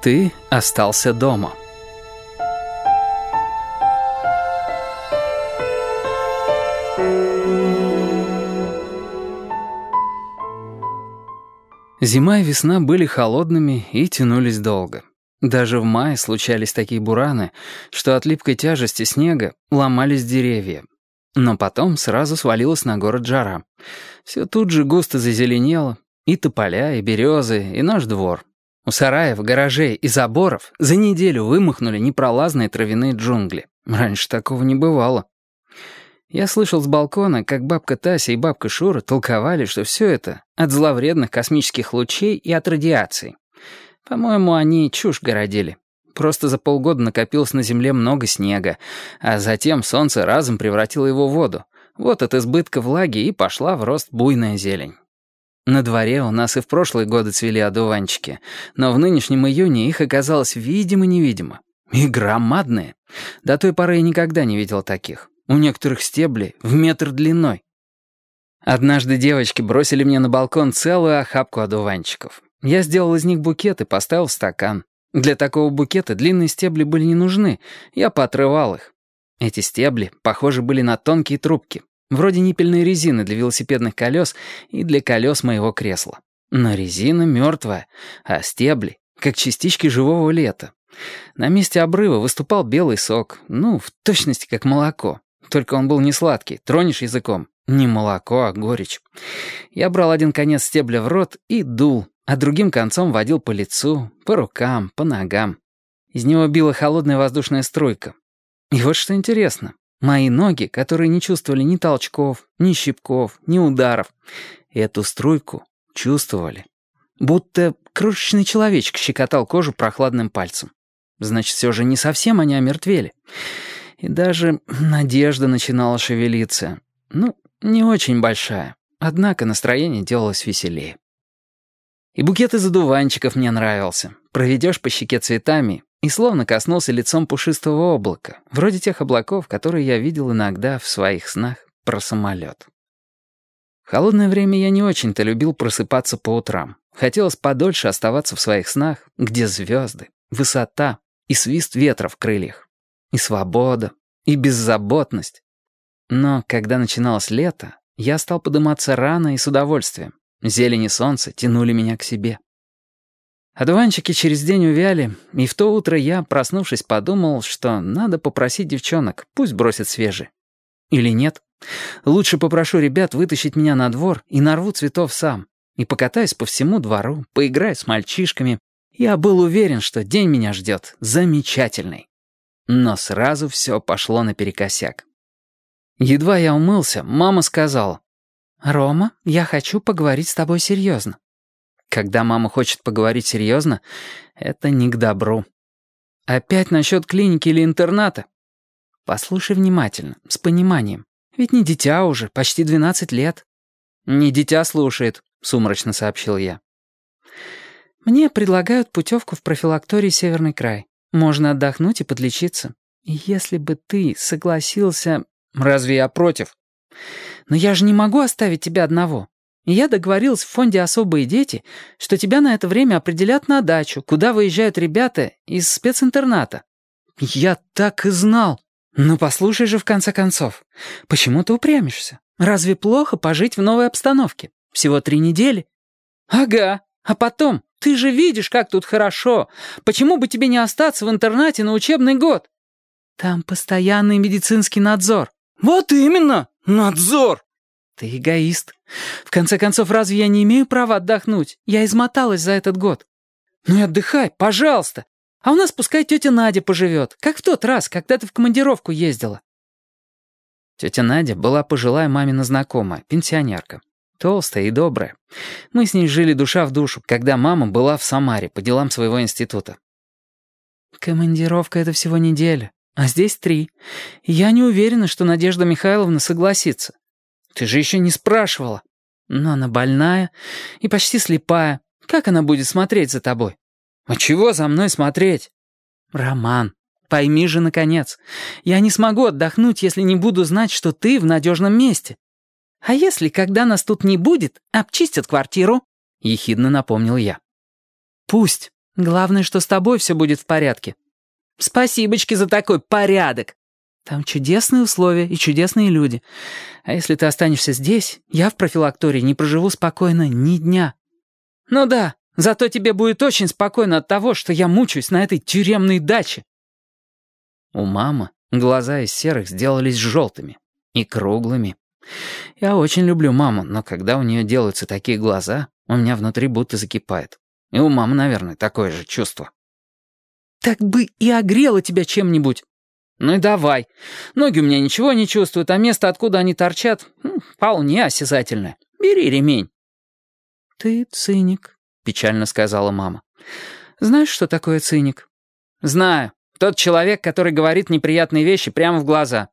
Ты остался дома. Зима и весна были холодными и тянулись долго. Даже в мае случались такие бураны, что от липкой тяжести снега ломались деревья. Но потом сразу свалилась на город жара. Все тут же густо зазеленело, и тополя, и березы, и наш двор. У сараев, гаражей и заборов за неделю вымахнули непролазные травяные джунгли. Раньше такого не бывало. Я слышал с балкона, как бабка Тася и бабка Шура толковали, что все это от зловредных космических лучей и от радиации. По-моему, они чушь городили. Просто за полгода накопилось на Земле много снега, а затем солнце разом превратило его в воду. Вот от избытка влаги и пошла в рост буйная зелень. На дворе у нас и в прошлые годы цвели одуванчики, но в нынешнем июне их оказалось видимо-невидимо. И громадные. До той поры я никогда не видел таких. У некоторых стебли в метр длиной. Однажды девочки бросили мне на балкон целую охапку одуванчиков. Я сделал из них букет и поставил в стакан. Для такого букета длинные стебли были не нужны, я поотрывал их. Эти стебли, похожи были на тонкие трубки, вроде ниппельной резины для велосипедных колес и для колес моего кресла. Но резина мертвая, а стебли — как частички живого лета. На месте обрыва выступал белый сок, ну, в точности как молоко. Только он был не сладкий, тронешь языком. Не молоко, а горечь. Я брал один конец стебля в рот и дул, а другим концом водил по лицу, по рукам, по ногам. Из него била холодная воздушная струйка. И вот что интересно. Мои ноги, которые не чувствовали ни толчков, ни щипков, ни ударов, эту струйку чувствовали. Будто крошечный человечек щекотал кожу прохладным пальцем. Значит, все же не совсем они омертвели. И даже надежда начинала шевелиться. Ну, не очень большая. Однако настроение делалось веселее. И букет из одуванчиков мне нравился. Проведешь по щеке цветами и словно коснулся лицом пушистого облака, вроде тех облаков, которые я видел иногда в своих снах про самолет. В холодное время я не очень-то любил просыпаться по утрам. Хотелось подольше оставаться в своих снах, где звезды, высота и свист ветра в крыльях и свобода, и беззаботность. Но когда начиналось лето, я стал подниматься рано и с удовольствием. Зелень и солнце тянули меня к себе. Одуванчики через день увяли, и в то утро я, проснувшись, подумал, что надо попросить девчонок, пусть бросят свежие. Или нет. Лучше попрошу ребят вытащить меня на двор и нарву цветов сам, и покатаюсь по всему двору, поиграю с мальчишками. Я был уверен, что день меня ждет замечательный. Но сразу все пошло наперекосяк. Едва я умылся, мама сказала, «Рома, я хочу поговорить с тобой серьезно». Когда мама хочет поговорить серьезно, это не к добру. Опять насчет клиники или интерната? Послушай внимательно, с пониманием. Ведь не дитя уже, почти 12 лет. «Не дитя слушает», — сумрачно сообщил я. «Мне предлагают путевку в профилакторий «Северный край». Можно отдохнуть и подлечиться. Если бы ты согласился... Разве я против? Но я же не могу оставить тебя одного. Я договорилась в фонде «Особые дети», что тебя на это время определят на дачу, куда выезжают ребята из специнтерната. Я так и знал. Ну послушай же в конце концов. Почему ты упрямишься? Разве плохо пожить в новой обстановке? Всего три недели. Ага, а потом ты же видишь, как тут хорошо. Почему бы тебе не остаться в интернате на учебный год? Там постоянный медицинский надзор. Вот именно, надзор. Ты эгоист. В конце концов, разве я не имею права отдохнуть? Я измоталась за этот год. Ну и отдыхай, пожалуйста. А у нас пускай тетя Надя поживет, как в тот раз, когда ты в командировку ездила. Тетя Надя была пожилая мамина знакомая, пенсионерка. Толстая и добрая. Мы с ней жили душа в душу, когда мама была в Самаре по делам своего института. «Командировка — это всего неделя, а здесь три. я не уверена, что Надежда Михайловна согласится. Ты же еще не спрашивала. Но она больная и почти слепая. Как она будет смотреть за тобой? А чего за мной смотреть? Роман, пойми же, наконец, я не смогу отдохнуть, если не буду знать, что ты в надежном месте. «А если, когда нас тут не будет, обчистят квартиру?» — ехидно напомнил я. «Пусть, Главное, что с тобой все будет в порядке. Спасибочки за такой порядок. Там чудесные условия и чудесные люди. А если ты останешься здесь, я в профилактории не проживу спокойно ни дня. Ну да, зато тебе будет очень спокойно от того, что я мучаюсь на этой тюремной даче. У мамы глаза из серых сделались желтыми и круглыми. Я очень люблю маму, но когда у нее делаются такие глаза, у меня внутри будто закипает. И у мамы, наверное, такое же чувство. «Так бы и огрела тебя чем-нибудь», «Ну и давай. Ноги у меня ничего не чувствуют, а место, откуда они торчат, вполне осязательное. Бери ремень». «Ты циник», — печально сказала мама. «Знаешь, что такое циник?» «Знаю. Тот человек, который говорит неприятные вещи прямо в глаза».